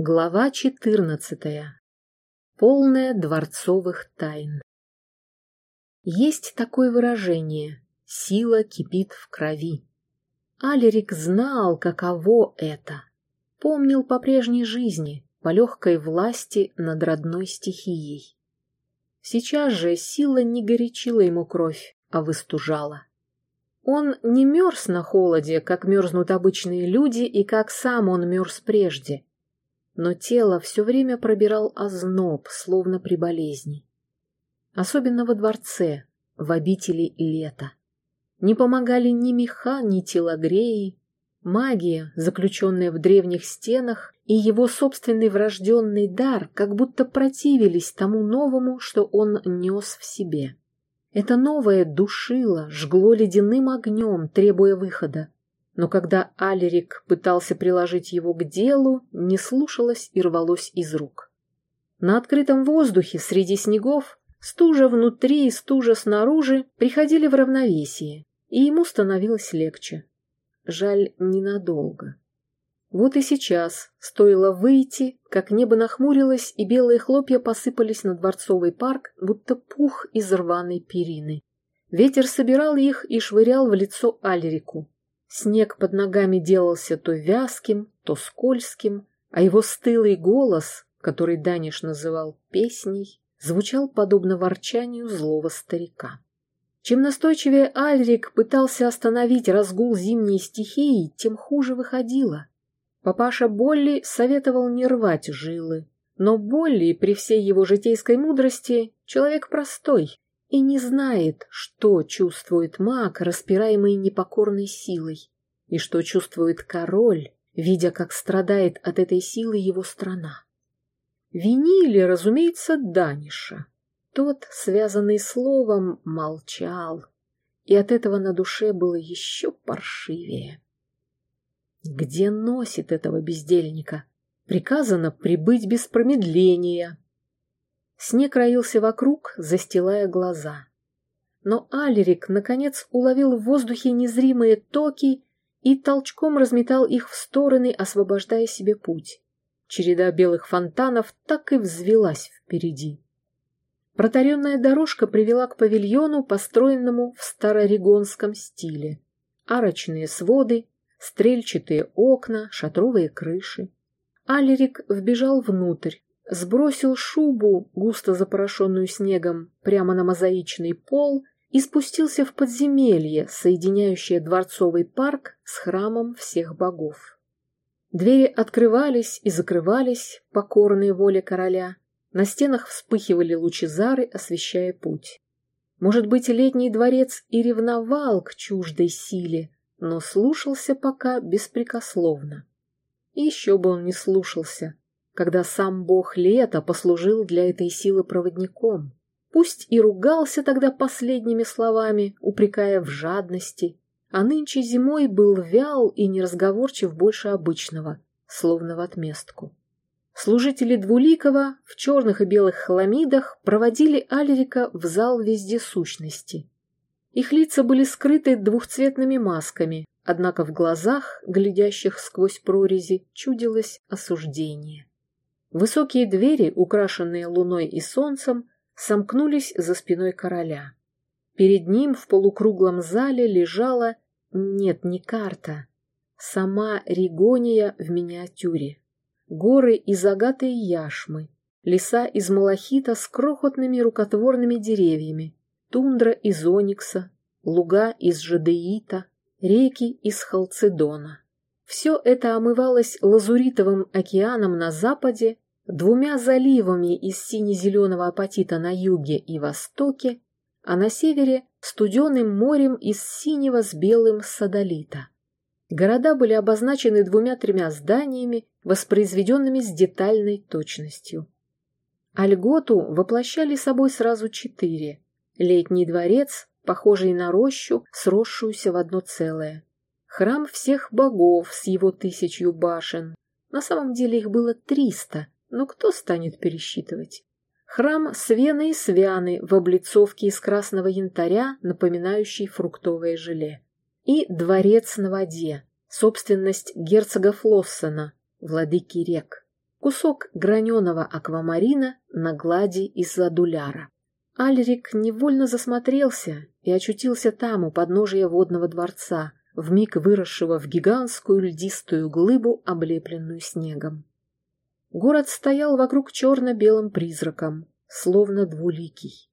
Глава четырнадцатая. Полная дворцовых тайн. Есть такое выражение «сила кипит в крови». Алерик знал, каково это. Помнил по прежней жизни, по легкой власти над родной стихией. Сейчас же сила не горячила ему кровь, а выстужала. Он не мерз на холоде, как мерзнут обычные люди и как сам он мерз прежде, но тело все время пробирал озноб, словно при болезни. Особенно во дворце, в обители лета. Не помогали ни меха, ни телогреи, магия, заключенная в древних стенах, и его собственный врожденный дар как будто противились тому новому, что он нес в себе. Это новое душило, жгло ледяным огнем, требуя выхода. Но когда Алерик пытался приложить его к делу, не слушалось и рвалось из рук. На открытом воздухе среди снегов стужа внутри и стужа снаружи приходили в равновесие, и ему становилось легче. Жаль, ненадолго. Вот и сейчас стоило выйти, как небо нахмурилось, и белые хлопья посыпались на дворцовый парк, будто пух из рваной перины. Ветер собирал их и швырял в лицо Альрику. Снег под ногами делался то вязким, то скользким, а его стылый голос, который Даниш называл песней, звучал подобно ворчанию злого старика. Чем настойчивее Альрик пытался остановить разгул зимней стихии, тем хуже выходило. Папаша Болли советовал не рвать жилы, но Болли, при всей его житейской мудрости, человек простой и не знает, что чувствует маг, распираемый непокорной силой, и что чувствует король, видя, как страдает от этой силы его страна. Винили, разумеется, Даниша. Тот, связанный словом, молчал, и от этого на душе было еще паршивее. Где носит этого бездельника? Приказано прибыть без промедления. Снег роился вокруг, застилая глаза. Но Алерик, наконец, уловил в воздухе незримые токи и толчком разметал их в стороны, освобождая себе путь. Череда белых фонтанов так и взвелась впереди. Протаренная дорожка привела к павильону, построенному в старорегонском стиле. Арочные своды, стрельчатые окна, шатровые крыши. Алерик вбежал внутрь, сбросил шубу, густо запорошенную снегом, прямо на мозаичный пол и спустился в подземелье, соединяющее дворцовый парк с храмом всех богов. Двери открывались и закрывались, покорные воле короля. На стенах вспыхивали лучезары, освещая путь. Может быть, летний дворец и ревновал к чуждой силе, но слушался пока беспрекословно. И еще бы он не слушался, когда сам бог лета послужил для этой силы проводником. Пусть и ругался тогда последними словами, упрекая в жадности, а нынче зимой был вял и неразговорчив больше обычного, словно в отместку. Служители Двуликова в черных и белых хламидах проводили Алерика в зал вездесущности. Их лица были скрыты двухцветными масками, однако в глазах, глядящих сквозь прорези, чудилось осуждение. Высокие двери, украшенные луной и солнцем, сомкнулись за спиной короля. Перед ним в полукруглом зале лежала, нет, не карта, сама Ригония в миниатюре. Горы из агатой яшмы, леса из малахита с крохотными рукотворными деревьями, тундра из оникса, луга из жадеита, реки из халцедона. Все это омывалось лазуритовым океаном на западе, двумя заливами из сине-зеленого апатита на юге и востоке, а на севере – студеным морем из синего с белым садолита. Города были обозначены двумя-тремя зданиями, воспроизведенными с детальной точностью. Альготу воплощали собой сразу четыре – Летний дворец, похожий на рощу, сросшуюся в одно целое. Храм всех богов с его тысячью башен. На самом деле их было триста, но кто станет пересчитывать? Храм Свены и Свяны в облицовке из красного янтаря, напоминающий фруктовое желе. И дворец на воде, собственность герцога Флоссена, владыки рек. кусок граненого аквамарина на глади из адуляра. Альрик невольно засмотрелся и очутился там, у подножия водного дворца, вмиг выросшего в гигантскую льдистую глыбу, облепленную снегом. Город стоял вокруг черно-белым призраком, словно двуликий.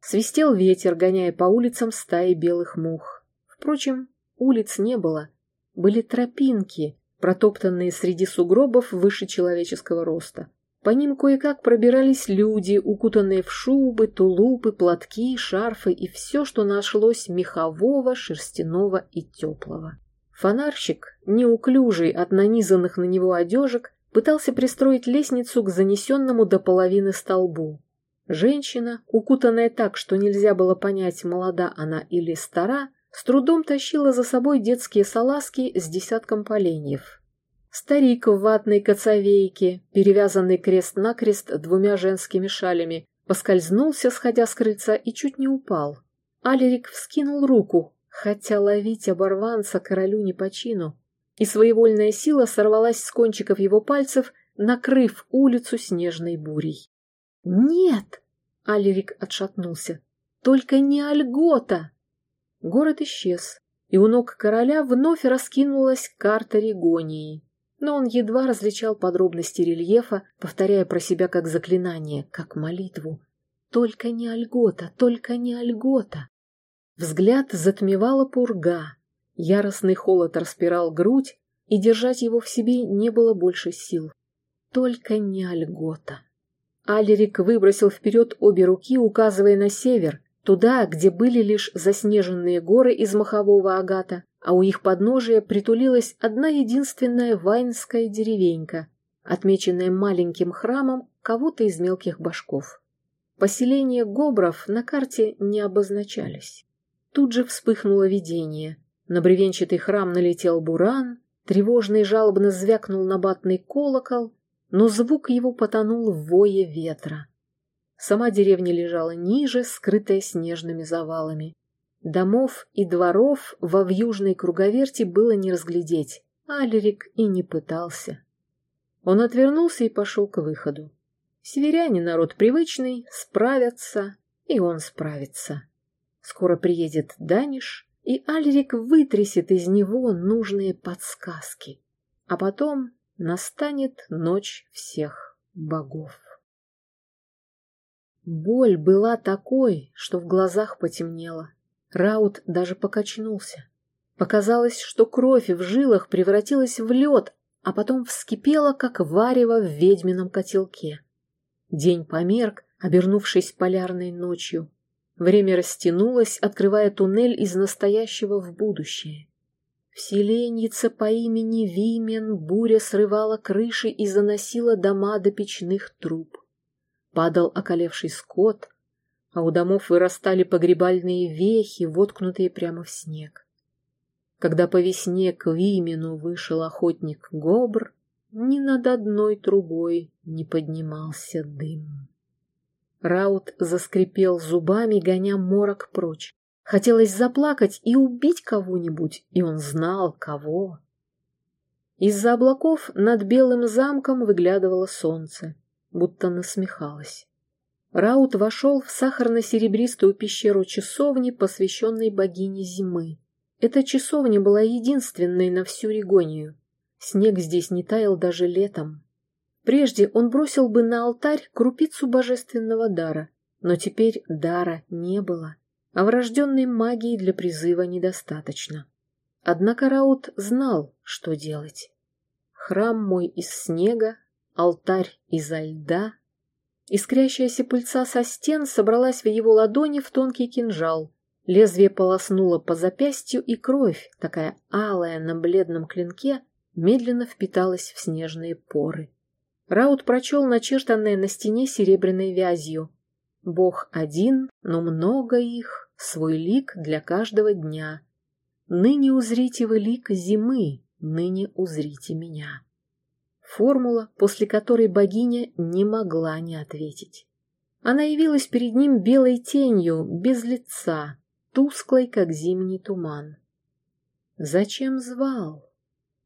Свистел ветер, гоняя по улицам стаи белых мух. Впрочем, улиц не было. Были тропинки, протоптанные среди сугробов выше человеческого роста. По ним кое-как пробирались люди, укутанные в шубы, тулупы, платки, шарфы и все, что нашлось мехового, шерстяного и теплого. Фонарщик, неуклюжий от нанизанных на него одежек, пытался пристроить лестницу к занесенному до половины столбу. Женщина, укутанная так, что нельзя было понять, молода она или стара, с трудом тащила за собой детские салазки с десятком поленьев. Старик в ватной коцовейке, перевязанный крест-накрест двумя женскими шалями, поскользнулся, сходя с крыльца, и чуть не упал. Алерик вскинул руку, хотя ловить оборванца королю не по чину, и своевольная сила сорвалась с кончиков его пальцев, накрыв улицу снежной бурей. «Нет!» — Алерик отшатнулся. «Только не Альгота!» Город исчез, и у ног короля вновь раскинулась карта Регонии. Но он едва различал подробности рельефа, повторяя про себя как заклинание, как молитву. «Только не Альгота! Только не Альгота!» Взгляд затмевала пурга. Яростный холод распирал грудь, и держать его в себе не было больше сил. Только не Альгота. Алерик выбросил вперед обе руки, указывая на север, туда, где были лишь заснеженные горы из махового агата, а у их подножия притулилась одна единственная вайнская деревенька, отмеченная маленьким храмом кого-то из мелких башков. Поселения гобров на карте не обозначались. Тут же вспыхнуло видение. На бревенчатый храм налетел буран, тревожно и жалобно звякнул набатный колокол, но звук его потонул в вое ветра. Сама деревня лежала ниже, скрытая снежными завалами. Домов и дворов во вьюжной круговерти было не разглядеть, Алерик и не пытался. Он отвернулся и пошел к выходу. Северяне народ привычный, справятся, и он справится. Скоро приедет Даниш, и Альрик вытрясет из него нужные подсказки. А потом Настанет ночь всех богов. Боль была такой, что в глазах потемнело. Раут даже покачнулся. Показалось, что кровь в жилах превратилась в лед, а потом вскипела, как варево в ведьмином котелке. День померк, обернувшись полярной ночью. Время растянулось, открывая туннель из настоящего в будущее. В селеннице по имени Вимен буря срывала крыши и заносила дома до печных труб. Падал околевший скот, а у домов вырастали погребальные вехи, воткнутые прямо в снег. Когда по весне к Вимену вышел охотник Гобр, ни над одной трубой не поднимался дым. Раут заскрипел зубами, гоня морок прочь. Хотелось заплакать и убить кого-нибудь, и он знал, кого. Из-за облаков над белым замком выглядывало солнце, будто насмехалось. Раут вошел в сахарно-серебристую пещеру часовни, посвященной богине зимы. Эта часовня была единственной на всю Регонию. Снег здесь не таял даже летом. Прежде он бросил бы на алтарь крупицу божественного дара, но теперь дара не было а врожденной магии для призыва недостаточно. Однако Раут знал, что делать. Храм мой из снега, алтарь изо льда. Искрящаяся пыльца со стен собралась в его ладони в тонкий кинжал. Лезвие полоснуло по запястью, и кровь, такая алая на бледном клинке, медленно впиталась в снежные поры. Раут прочел начертанное на стене серебряной вязью. Бог один, но много их, свой лик для каждого дня. Ныне узрите вы лик зимы, ныне узрите меня. Формула, после которой богиня не могла не ответить. Она явилась перед ним белой тенью, без лица, тусклой, как зимний туман. «Зачем звал?»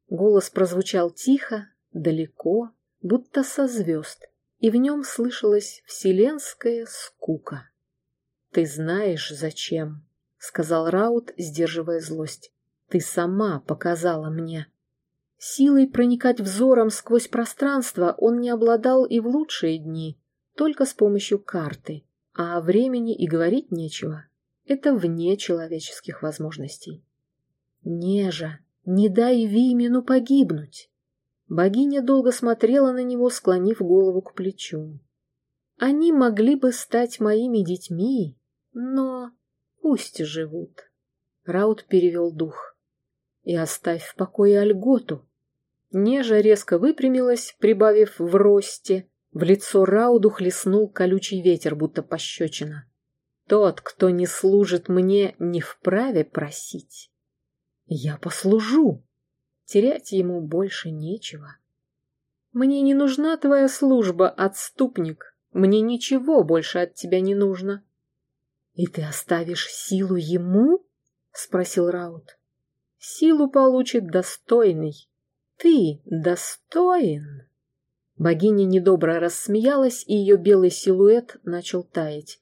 Голос прозвучал тихо, далеко, будто со звезд, и в нем слышалась вселенская скука. «Ты знаешь, зачем», — сказал Раут, сдерживая злость. «Ты сама показала мне». Силой проникать взором сквозь пространство он не обладал и в лучшие дни, только с помощью карты, а о времени и говорить нечего. Это вне человеческих возможностей. Нежа, не дай Вимину погибнуть. Богиня долго смотрела на него, склонив голову к плечу. Они могли бы стать моими детьми, но пусть живут. Раут перевел дух. И оставь в покое Альготу. Нежа резко выпрямилась, прибавив в росте. В лицо Рауду хлестнул колючий ветер, будто пощечина. Тот, кто не служит мне, не вправе просить. Я послужу. Терять ему больше нечего. Мне не нужна твоя служба, отступник. Мне ничего больше от тебя не нужно. И ты оставишь силу ему? Спросил Раут. Силу получит достойный. Ты достоин. Богиня недобро рассмеялась, и ее белый силуэт начал таять.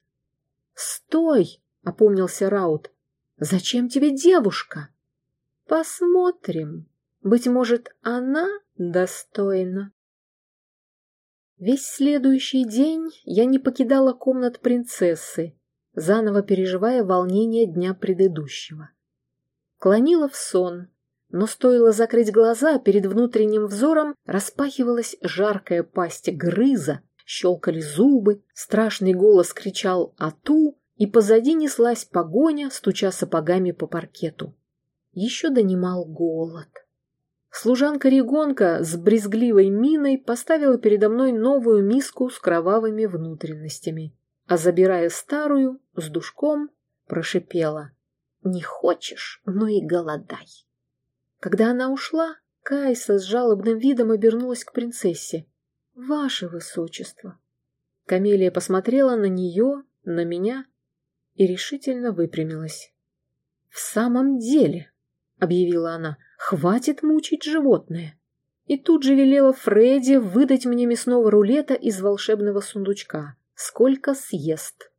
«Стой!» — опомнился Раут. «Зачем тебе девушка?» «Посмотрим. Быть может, она достойна». Весь следующий день я не покидала комнат принцессы, заново переживая волнение дня предыдущего. Клонила в сон, но стоило закрыть глаза, перед внутренним взором распахивалась жаркая пасть грыза, щелкали зубы, страшный голос кричал «Ату!» и позади неслась погоня, стуча сапогами по паркету. Еще донимал голод. Служанка-регонка с брезгливой миной поставила передо мной новую миску с кровавыми внутренностями, а, забирая старую, с душком, прошипела «Не хочешь, ну и голодай». Когда она ушла, Кайса с жалобным видом обернулась к принцессе. «Ваше высочество!» Камелия посмотрела на нее, на меня и решительно выпрямилась. «В самом деле!» — объявила она. «Хватит мучить животное!» И тут же велела Фредди выдать мне мясного рулета из волшебного сундучка. Сколько съест.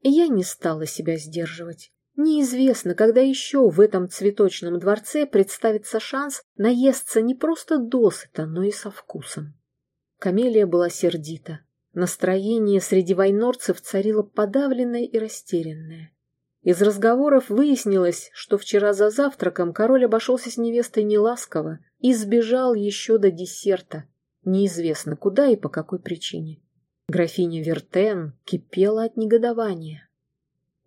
И я не стала себя сдерживать. Неизвестно, когда еще в этом цветочном дворце представится шанс наесться не просто досыта, но и со вкусом. Камелия была сердита. Настроение среди войнорцев царило подавленное и растерянное. Из разговоров выяснилось, что вчера за завтраком король обошелся с невестой неласково и сбежал еще до десерта, неизвестно куда и по какой причине. Графиня Вертен кипела от негодования.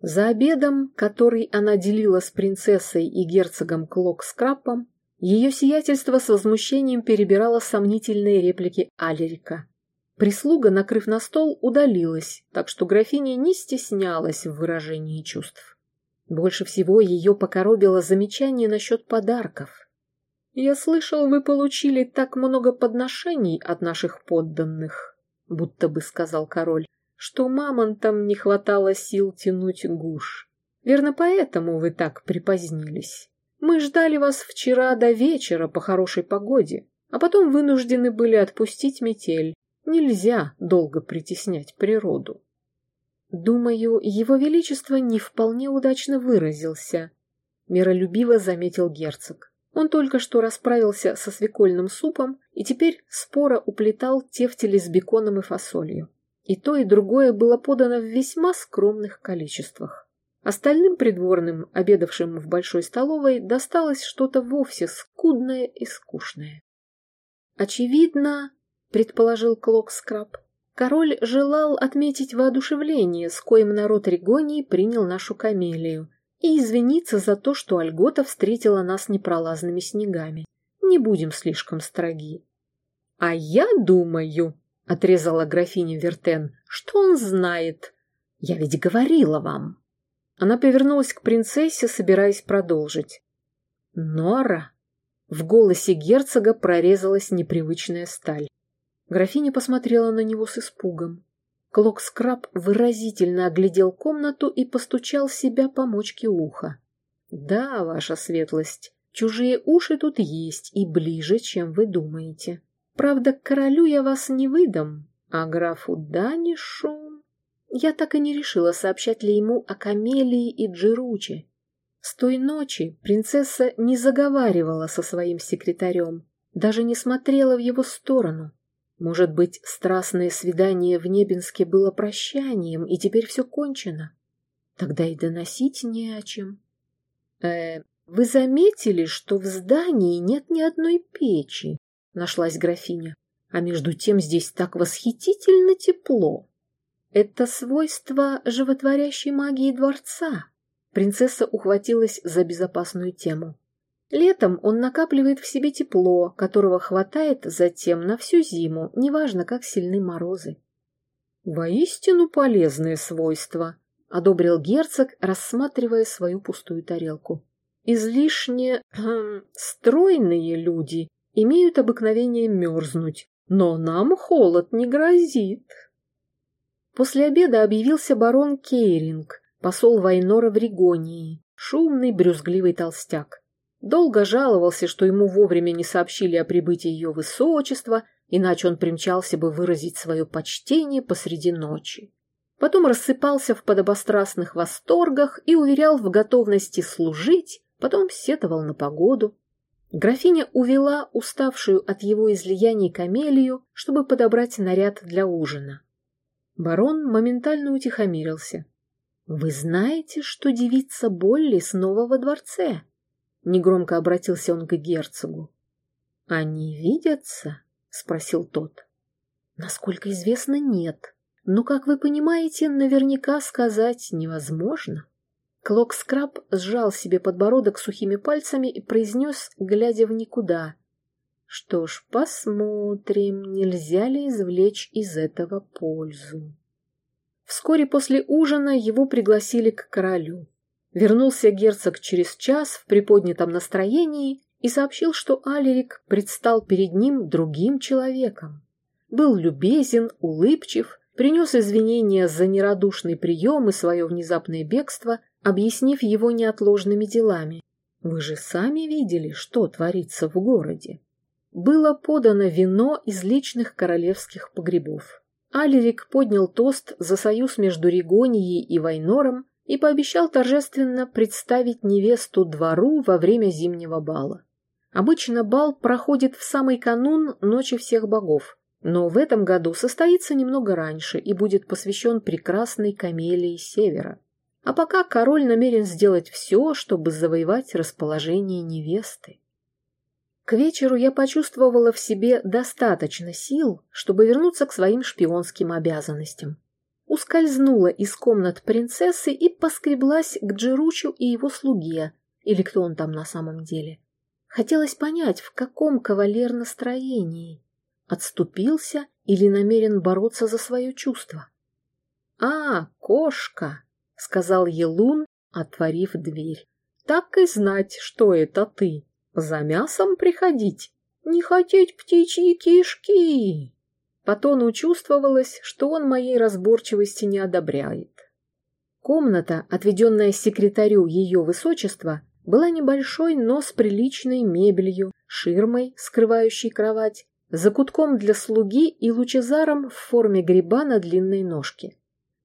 За обедом, который она делила с принцессой и герцогом Клок-Скрапом, ее сиятельство с возмущением перебирало сомнительные реплики Алерика. Прислуга, накрыв на стол, удалилась, так что графиня не стеснялась в выражении чувств. Больше всего ее покоробило замечание насчет подарков. «Я слышал, вы получили так много подношений от наших подданных», будто бы сказал король что мамонтам не хватало сил тянуть гуш. Верно, поэтому вы так припозднились. Мы ждали вас вчера до вечера по хорошей погоде, а потом вынуждены были отпустить метель. Нельзя долго притеснять природу. Думаю, его величество не вполне удачно выразился, миролюбиво заметил герцог. Он только что расправился со свекольным супом и теперь споро уплетал тефтели с беконом и фасолью. И то, и другое было подано в весьма скромных количествах. Остальным придворным, обедавшим в большой столовой, досталось что-то вовсе скудное и скучное. «Очевидно, — предположил Клокскраб, — король желал отметить воодушевление, с коим народ Регонии принял нашу камелию, и извиниться за то, что Альгота встретила нас непролазными снегами. Не будем слишком строги. А я думаю, — отрезала графиня Вертен. «Что он знает? Я ведь говорила вам». Она повернулась к принцессе, собираясь продолжить. «Нора!» В голосе герцога прорезалась непривычная сталь. Графиня посмотрела на него с испугом. Клок-скраб выразительно оглядел комнату и постучал себя по мочке уха. «Да, ваша светлость, чужие уши тут есть и ближе, чем вы думаете». Правда, королю я вас не выдам, а графу Данишу... Я так и не решила, сообщать ли ему о Камелии и Джируче. С той ночи принцесса не заговаривала со своим секретарем, даже не смотрела в его сторону. Может быть, страстное свидание в Небинске было прощанием, и теперь все кончено? Тогда и доносить не о чем. Э, вы заметили, что в здании нет ни одной печи? Нашлась графиня. А между тем здесь так восхитительно тепло. Это свойство животворящей магии дворца. Принцесса ухватилась за безопасную тему. Летом он накапливает в себе тепло, которого хватает затем на всю зиму, неважно, как сильны морозы. «Воистину полезное свойство», — одобрил герцог, рассматривая свою пустую тарелку. «Излишне эм, стройные люди имеют обыкновение мерзнуть, но нам холод не грозит». После обеда объявился барон Кейринг, посол Вайнора в Ригонии, шумный, брюзгливый толстяк. Долго жаловался, что ему вовремя не сообщили о прибытии ее высочества, иначе он примчался бы выразить свое почтение посреди ночи. Потом рассыпался в подобострастных восторгах и уверял в готовности служить, потом сетовал на погоду. Графиня увела уставшую от его излияний камелию, чтобы подобрать наряд для ужина. Барон моментально утихомирился. «Вы знаете, что девица Болли снова во дворце?» Негромко обратился он к герцогу. «Они видятся?» — спросил тот. «Насколько известно, нет. Но, как вы понимаете, наверняка сказать невозможно». Клок-скраб сжал себе подбородок сухими пальцами и произнес, глядя в никуда. «Что ж, посмотрим, нельзя ли извлечь из этого пользу». Вскоре после ужина его пригласили к королю. Вернулся герцог через час в приподнятом настроении и сообщил, что Алерик предстал перед ним другим человеком. Был любезен, улыбчив, принес извинения за нерадушный прием и свое внезапное бегство, объяснив его неотложными делами. «Вы же сами видели, что творится в городе». Было подано вино из личных королевских погребов. Алерик поднял тост за союз между Ригонией и Вайнором и пообещал торжественно представить невесту двору во время зимнего бала. Обычно бал проходит в самый канун Ночи всех богов, но в этом году состоится немного раньше и будет посвящен прекрасной камелии Севера. А пока король намерен сделать все, чтобы завоевать расположение невесты. К вечеру я почувствовала в себе достаточно сил, чтобы вернуться к своим шпионским обязанностям ускользнула из комнат принцессы и поскреблась к Джеручу и его слуге, или кто он там на самом деле. Хотелось понять, в каком кавалер настроении. Отступился или намерен бороться за свое чувство. «А, кошка!» — сказал Елун, отворив дверь. «Так и знать, что это ты. За мясом приходить, не хотеть птичьи кишки!» По тону чувствовалось, что он моей разборчивости не одобряет. Комната, отведенная секретарю ее высочества, была небольшой, но с приличной мебелью, ширмой, скрывающей кровать, закутком для слуги и лучезаром в форме гриба на длинной ножке.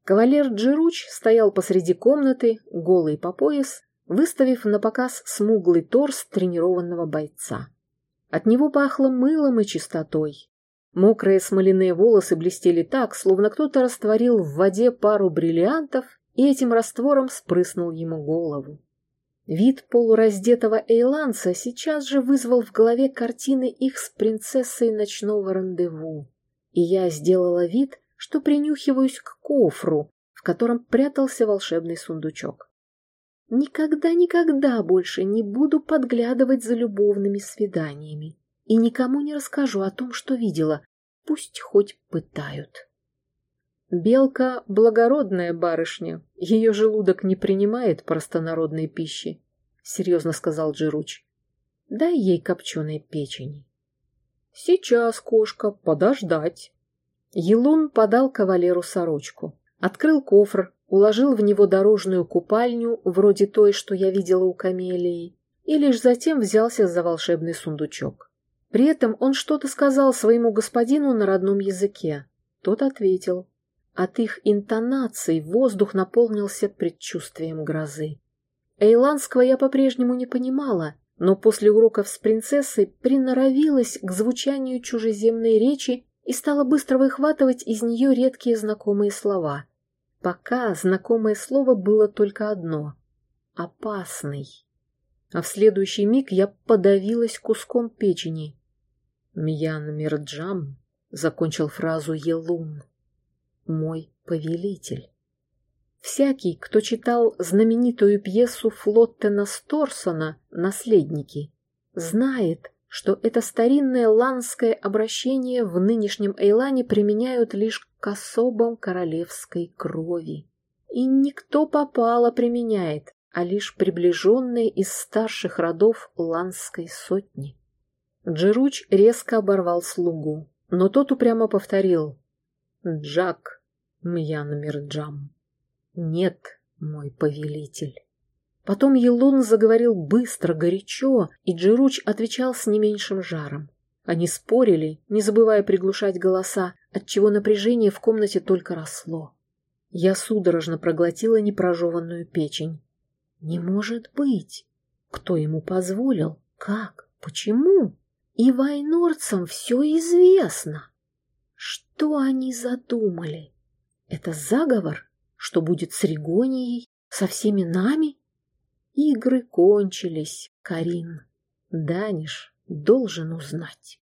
Кавалер Джируч стоял посреди комнаты, голый по пояс, выставив на показ смуглый торс тренированного бойца. От него пахло мылом и чистотой. Мокрые смоляные волосы блестели так, словно кто-то растворил в воде пару бриллиантов и этим раствором спрыснул ему голову. Вид полураздетого эйланца сейчас же вызвал в голове картины их с принцессой ночного рандеву. И я сделала вид, что принюхиваюсь к кофру, в котором прятался волшебный сундучок. Никогда-никогда больше не буду подглядывать за любовными свиданиями и никому не расскажу о том, что видела. Пусть хоть пытают. Белка — благородная барышня, ее желудок не принимает простонародной пищи, — серьезно сказал Джируч. Дай ей копченой печени. Сейчас, кошка, подождать. Елун подал кавалеру сорочку, открыл кофр, уложил в него дорожную купальню, вроде той, что я видела у камелии, и лишь затем взялся за волшебный сундучок. При этом он что-то сказал своему господину на родном языке. Тот ответил. От их интонаций воздух наполнился предчувствием грозы. Эйландского я по-прежнему не понимала, но после уроков с принцессой приноровилась к звучанию чужеземной речи и стала быстро выхватывать из нее редкие знакомые слова. Пока знакомое слово было только одно — «опасный». А в следующий миг я подавилась куском печени. «Мьян Мирджам», — закончил фразу Елун, — «мой повелитель». Всякий, кто читал знаменитую пьесу Флоттена Сторсона «Наследники», знает, что это старинное ланское обращение в нынешнем Эйлане применяют лишь к особам королевской крови. И никто попало применяет, а лишь приближенные из старших родов ланской сотни. Джеруч резко оборвал слугу, но тот упрямо повторил «Джак, Мьянмирджам». «Нет, мой повелитель». Потом Елун заговорил быстро, горячо, и Джируч отвечал с не меньшим жаром. Они спорили, не забывая приглушать голоса, отчего напряжение в комнате только росло. Я судорожно проглотила непрожеванную печень. «Не может быть! Кто ему позволил? Как? Почему? И вайнорцам все известно!» Что они задумали? Это заговор? Что будет с Ригонией? Со всеми нами? Игры кончились, Карин. Даниш должен узнать.